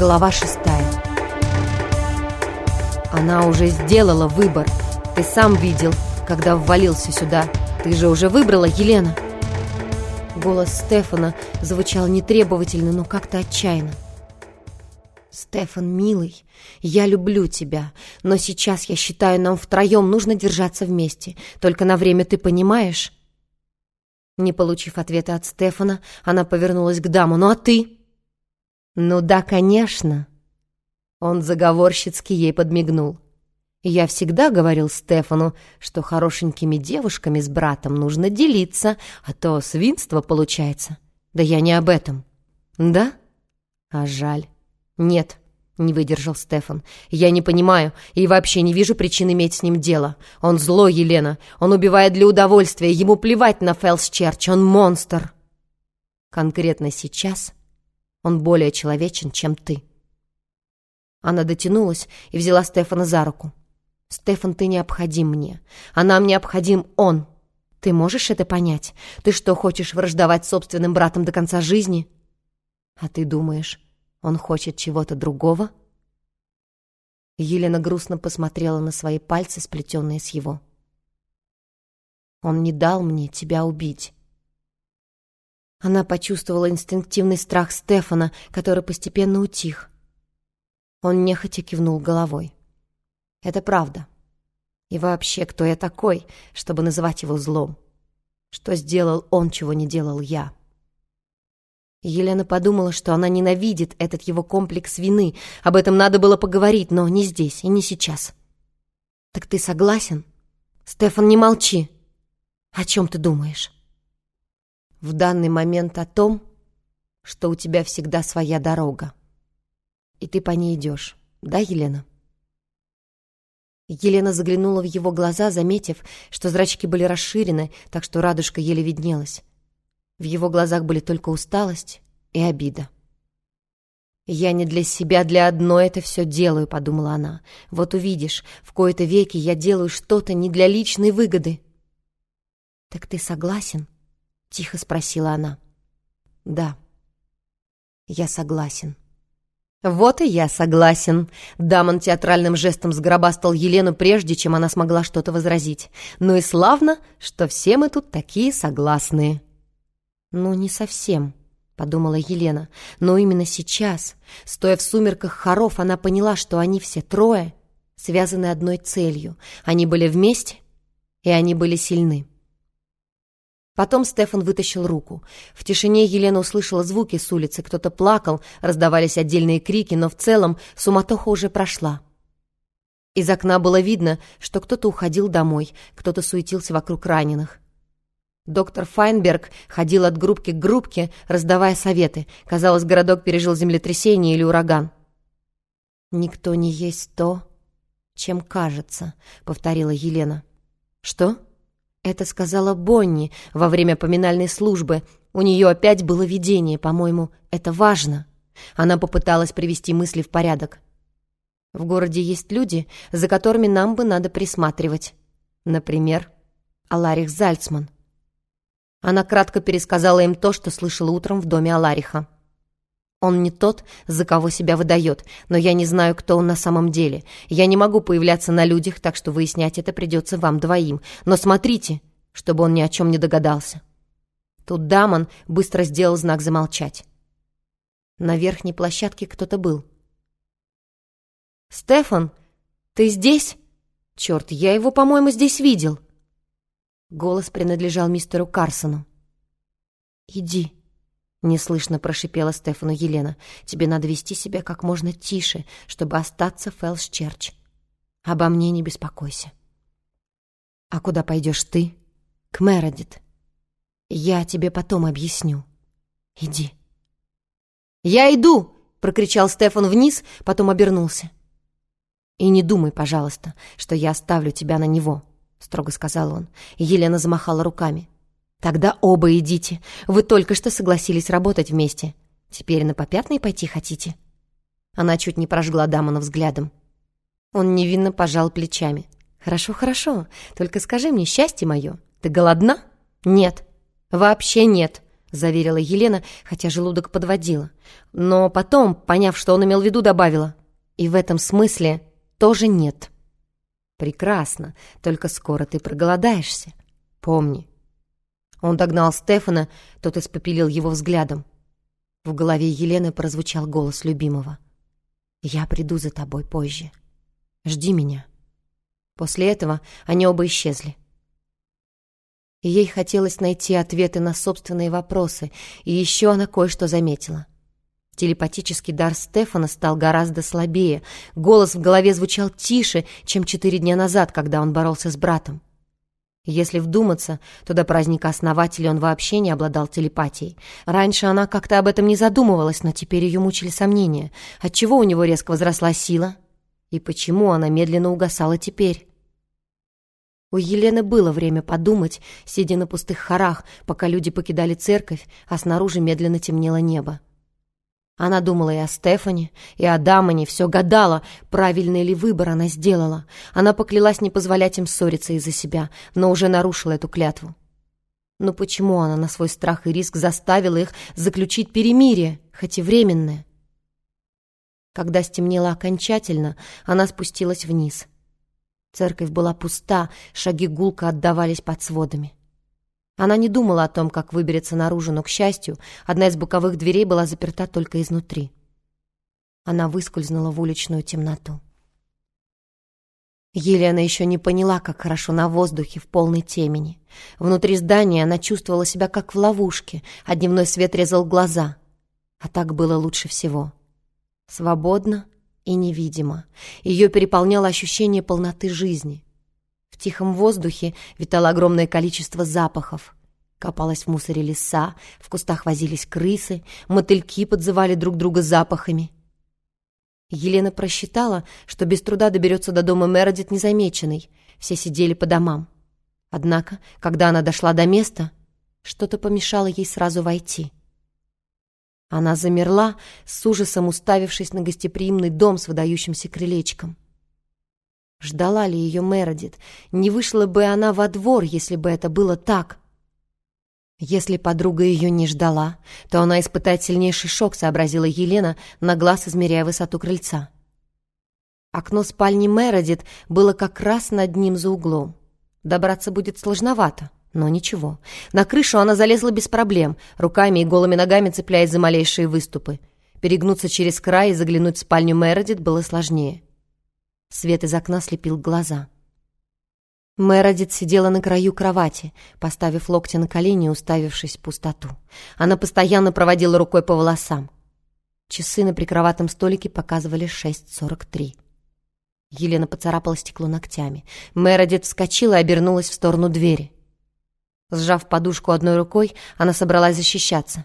Глава шестая. Она уже сделала выбор. Ты сам видел, когда ввалился сюда. Ты же уже выбрала, Елена. Голос Стефана звучал нетребовательно, но как-то отчаянно. «Стефан, милый, я люблю тебя, но сейчас, я считаю, нам втроем нужно держаться вместе. Только на время ты понимаешь?» Не получив ответа от Стефана, она повернулась к даму. «Ну а ты?» «Ну да, конечно». Он заговорщицки ей подмигнул. «Я всегда говорил Стефану, что хорошенькими девушками с братом нужно делиться, а то свинство получается. Да я не об этом». «Да? А жаль». «Нет», — не выдержал Стефан. «Я не понимаю и вообще не вижу причин иметь с ним дело. Он злой, Елена. Он убивает для удовольствия. Ему плевать на Фэлс-Черч. Он монстр». «Конкретно сейчас он более человечен, чем ты». Она дотянулась и взяла Стефана за руку. «Стефан, ты необходим мне, а нам необходим он. Ты можешь это понять? Ты что, хочешь враждовать собственным братом до конца жизни? А ты думаешь, он хочет чего-то другого?» Елена грустно посмотрела на свои пальцы, сплетенные с его. «Он не дал мне тебя убить». Она почувствовала инстинктивный страх Стефана, который постепенно утих. Он нехотя кивнул головой. «Это правда. И вообще, кто я такой, чтобы называть его злом? Что сделал он, чего не делал я?» Елена подумала, что она ненавидит этот его комплекс вины. Об этом надо было поговорить, но не здесь и не сейчас. «Так ты согласен?» «Стефан, не молчи!» «О чем ты думаешь?» «В данный момент о том, что у тебя всегда своя дорога. И ты по ней идешь, да, Елена?» Елена заглянула в его глаза, заметив, что зрачки были расширены, так что радужка еле виднелась. В его глазах были только усталость и обида. «Я не для себя, для одной это все делаю», — подумала она. «Вот увидишь, в кои-то веки я делаю что-то не для личной выгоды». «Так ты согласен?» — тихо спросила она. «Да, я согласен». «Вот и я согласен». Дамон театральным жестом сгробастал Елену, прежде чем она смогла что-то возразить. «Ну и славно, что все мы тут такие согласные». «Ну, не совсем», — подумала Елена. «Но именно сейчас, стоя в сумерках хоров, она поняла, что они все трое связаны одной целью. Они были вместе, и они были сильны». Потом Стефан вытащил руку. В тишине Елена услышала звуки с улицы. Кто-то плакал, раздавались отдельные крики, но в целом суматоха уже прошла. Из окна было видно, что кто-то уходил домой, кто-то суетился вокруг раненых. Доктор Файнберг ходил от группки к группке, раздавая советы. Казалось, городок пережил землетрясение или ураган. «Никто не есть то, чем кажется», — повторила Елена. «Что?» Это сказала Бонни во время поминальной службы. У нее опять было видение, по-моему, это важно. Она попыталась привести мысли в порядок. В городе есть люди, за которыми нам бы надо присматривать. Например, Аларих Зальцман. Она кратко пересказала им то, что слышала утром в доме Алариха. Он не тот, за кого себя выдает, но я не знаю, кто он на самом деле. Я не могу появляться на людях, так что выяснять это придется вам двоим. Но смотрите, чтобы он ни о чем не догадался. Тут Дамон быстро сделал знак замолчать. На верхней площадке кто-то был. «Стефан, ты здесь? Черт, я его, по-моему, здесь видел!» Голос принадлежал мистеру Карсону. «Иди», — неслышно прошипела Стефану Елена. «Тебе надо вести себя как можно тише, чтобы остаться в Фэлс-Черч. Обо мне не беспокойся». «А куда пойдешь ты?» «К Мередит. Я тебе потом объясню. Иди». «Я иду!» — прокричал Стефан вниз, потом обернулся. «И не думай, пожалуйста, что я оставлю тебя на него строго сказал он. Елена замахала руками. «Тогда оба идите. Вы только что согласились работать вместе. Теперь на попятный пойти хотите?» Она чуть не прожгла Дамона взглядом. Он невинно пожал плечами. «Хорошо, хорошо. Только скажи мне, счастье мое, ты голодна?» «Нет. Вообще нет. — заверила Елена, хотя желудок подводила. Но потом, поняв, что он имел в виду, добавила. «И в этом смысле тоже нет». «Прекрасно, только скоро ты проголодаешься. Помни». Он догнал Стефана, тот испопелил его взглядом. В голове Елены прозвучал голос любимого. «Я приду за тобой позже. Жди меня». После этого они оба исчезли. Ей хотелось найти ответы на собственные вопросы, и еще она кое-что заметила. Телепатический дар Стефана стал гораздо слабее, голос в голове звучал тише, чем четыре дня назад, когда он боролся с братом. Если вдуматься, то до праздника основателя он вообще не обладал телепатией. Раньше она как-то об этом не задумывалась, но теперь ее мучили сомнения. Отчего у него резко возросла сила? И почему она медленно угасала теперь? У Елены было время подумать, сидя на пустых хорах, пока люди покидали церковь, а снаружи медленно темнело небо. Она думала и о Стефане, и о Дамоне, все гадала, правильный ли выбор она сделала. Она поклялась не позволять им ссориться из-за себя, но уже нарушила эту клятву. Но почему она на свой страх и риск заставила их заключить перемирие, хоть и временное? Когда стемнело окончательно, она спустилась вниз — Церковь была пуста, шаги гулко отдавались под сводами. Она не думала о том, как выберется наружу, но, к счастью, одна из боковых дверей была заперта только изнутри. Она выскользнула в уличную темноту. Елена еще не поняла, как хорошо на воздухе в полной темени. Внутри здания она чувствовала себя как в ловушке, а дневной свет резал глаза. А так было лучше всего. Свободно и невидимо. Ее переполняло ощущение полноты жизни. В тихом воздухе витало огромное количество запахов. Копалась в мусоре леса, в кустах возились крысы, мотыльки подзывали друг друга запахами. Елена просчитала, что без труда доберется до дома Мередит незамеченной. Все сидели по домам. Однако, когда она дошла до места, что-то помешало ей сразу войти — она замерла, с ужасом уставившись на гостеприимный дом с выдающимся крылечком. Ждала ли ее Мередит? Не вышла бы она во двор, если бы это было так. Если подруга ее не ждала, то она испытает сильнейший шок, сообразила Елена, на глаз измеряя высоту крыльца. Окно спальни Мередит было как раз над ним за углом. Добраться будет сложновато. Но ничего. На крышу она залезла без проблем, руками и голыми ногами цепляясь за малейшие выступы. Перегнуться через край и заглянуть в спальню Мередит было сложнее. Свет из окна слепил глаза. Мередит сидела на краю кровати, поставив локти на колени и уставившись в пустоту. Она постоянно проводила рукой по волосам. Часы на прикроватном столике показывали 6.43. Елена поцарапала стекло ногтями. Мередит вскочила и обернулась в сторону двери. Сжав подушку одной рукой, она собралась защищаться.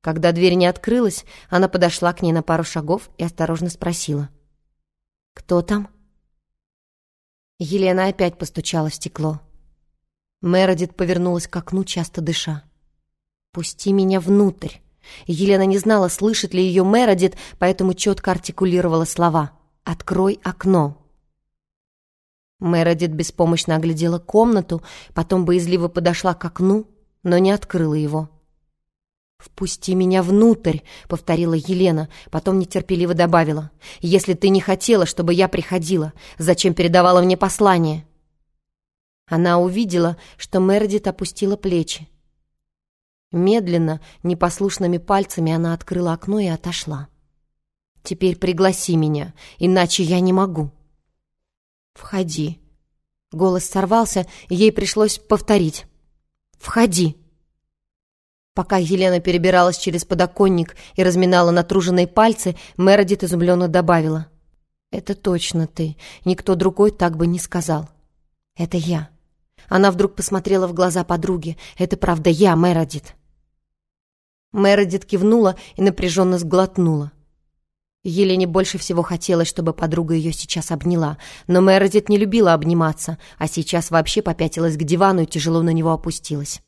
Когда дверь не открылась, она подошла к ней на пару шагов и осторожно спросила. «Кто там?» Елена опять постучала в стекло. Мередит повернулась к окну, часто дыша. «Пусти меня внутрь!» Елена не знала, слышит ли ее Мередит, поэтому четко артикулировала слова. «Открой окно!» Мередит беспомощно оглядела комнату, потом боязливо подошла к окну, но не открыла его. «Впусти меня внутрь», — повторила Елена, потом нетерпеливо добавила. «Если ты не хотела, чтобы я приходила, зачем передавала мне послание?» Она увидела, что Мередит опустила плечи. Медленно, непослушными пальцами она открыла окно и отошла. «Теперь пригласи меня, иначе я не могу». «Входи». Голос сорвался, ей пришлось повторить. «Входи». Пока Елена перебиралась через подоконник и разминала натруженные пальцы, Мередит изумленно добавила. «Это точно ты. Никто другой так бы не сказал. Это я». Она вдруг посмотрела в глаза подруги. «Это правда я, Мередит». Мередит кивнула и напряженно сглотнула. Елене больше всего хотелось, чтобы подруга ее сейчас обняла, но Мередит не любила обниматься, а сейчас вообще попятилась к дивану и тяжело на него опустилась.